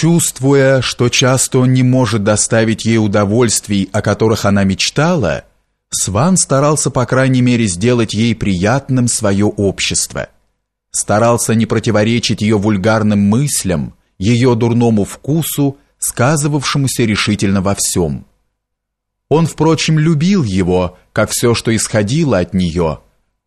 Чувствуя, что часто он не может доставить ей удовольствий, о которых она мечтала, Сван старался, по крайней мере, сделать ей приятным свое общество. Старался не противоречить ее вульгарным мыслям, ее дурному вкусу, сказывавшемуся решительно во всем. Он, впрочем, любил его, как все, что исходило от нее.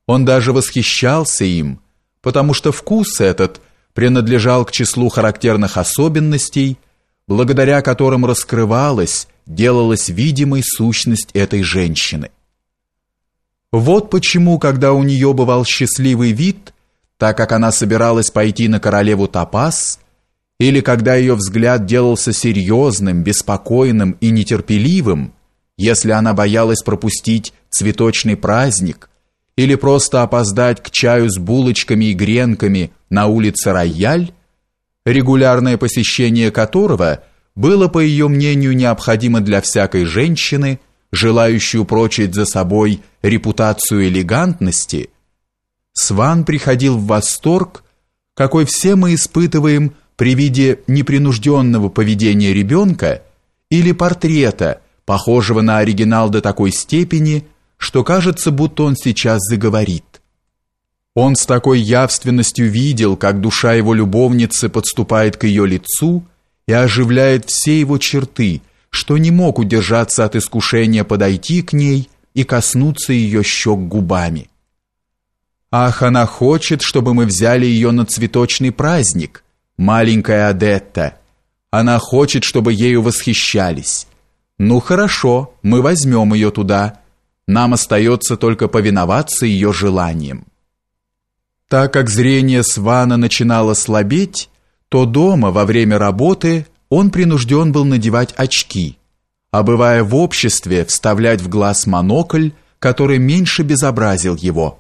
Он даже восхищался им, потому что вкус этот принадлежал к числу характерных особенностей, благодаря которым раскрывалась, делалась видимой сущность этой женщины. Вот почему, когда у нее бывал счастливый вид, так как она собиралась пойти на королеву Топас, или когда ее взгляд делался серьезным, беспокойным и нетерпеливым, если она боялась пропустить цветочный праздник или просто опоздать к чаю с булочками и гренками на улице Рояль, регулярное посещение которого было, по ее мнению, необходимо для всякой женщины, желающей упрочить за собой репутацию элегантности, Сван приходил в восторг, какой все мы испытываем при виде непринужденного поведения ребенка или портрета, похожего на оригинал до такой степени, что кажется, будто он сейчас заговорит. Он с такой явственностью видел, как душа его любовницы подступает к ее лицу и оживляет все его черты, что не мог удержаться от искушения подойти к ней и коснуться ее щек губами. Ах, она хочет, чтобы мы взяли ее на цветочный праздник, маленькая Адетта. Она хочет, чтобы ею восхищались. Ну хорошо, мы возьмем ее туда. Нам остается только повиноваться ее желаниям. Так как зрение Свана начинало слабеть, то дома во время работы он принужден был надевать очки, а бывая в обществе, вставлять в глаз монокль, который меньше безобразил его.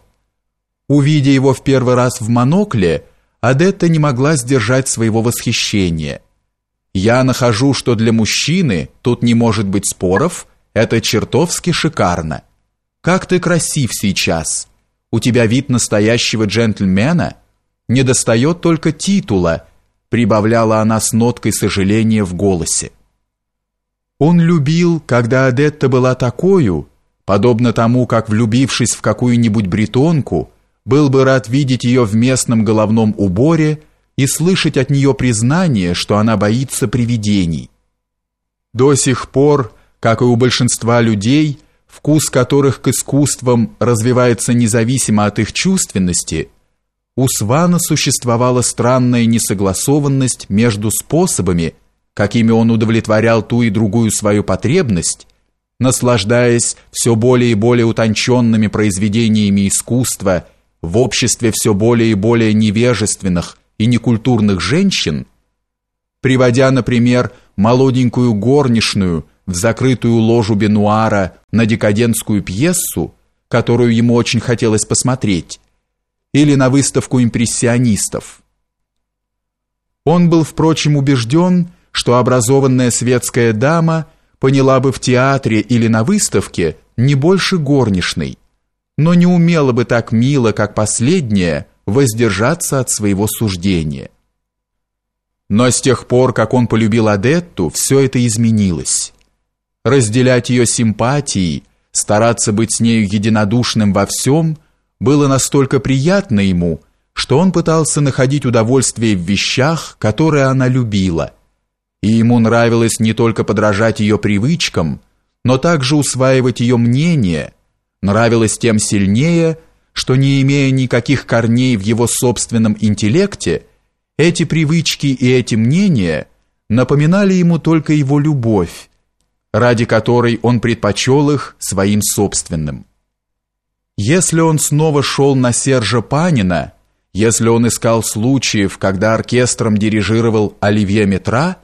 Увидя его в первый раз в монокле, Адетта не могла сдержать своего восхищения – я нахожу, что для мужчины тут не может быть споров, это чертовски шикарно. Как ты красив сейчас. У тебя вид настоящего джентльмена. Не достает только титула, прибавляла она с ноткой сожаления в голосе. Он любил, когда Адетта была такою, подобно тому, как влюбившись в какую-нибудь бретонку, был бы рад видеть ее в местном головном уборе и слышать от нее признание, что она боится привидений. До сих пор, как и у большинства людей, вкус которых к искусствам развивается независимо от их чувственности, у Свана существовала странная несогласованность между способами, какими он удовлетворял ту и другую свою потребность, наслаждаясь все более и более утонченными произведениями искусства в обществе все более и более невежественных и некультурных женщин, приводя, например, молоденькую горничную в закрытую ложу Бенуара на декадентскую пьесу, которую ему очень хотелось посмотреть, или на выставку импрессионистов. Он был, впрочем, убежден, что образованная светская дама поняла бы в театре или на выставке не больше горничной, но не умела бы так мило, как последняя, воздержаться от своего суждения. Но с тех пор, как он полюбил Адетту, все это изменилось. Разделять ее симпатии, стараться быть с нею единодушным во всем, было настолько приятно ему, что он пытался находить удовольствие в вещах, которые она любила. И ему нравилось не только подражать ее привычкам, но также усваивать ее мнение, нравилось тем сильнее, что не имея никаких корней в его собственном интеллекте, эти привычки и эти мнения напоминали ему только его любовь, ради которой он предпочел их своим собственным. Если он снова шел на Сержа Панина, если он искал случаев, когда оркестром дирижировал Оливье Метра,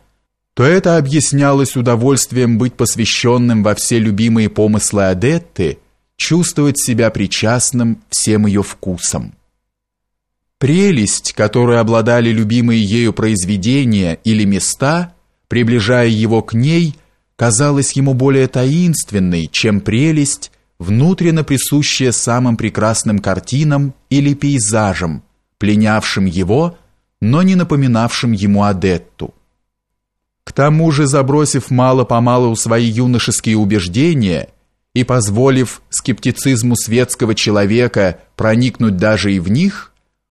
то это объяснялось удовольствием быть посвященным во все любимые помыслы Адетты – чувствовать себя причастным всем ее вкусам. Прелесть, которой обладали любимые ею произведения или места, приближая его к ней, казалась ему более таинственной, чем прелесть, внутренно присущая самым прекрасным картинам или пейзажам, пленявшим его, но не напоминавшим ему Адетту. К тому же, забросив мало-помалу свои юношеские убеждения и позволив скептицизму светского человека проникнуть даже и в них –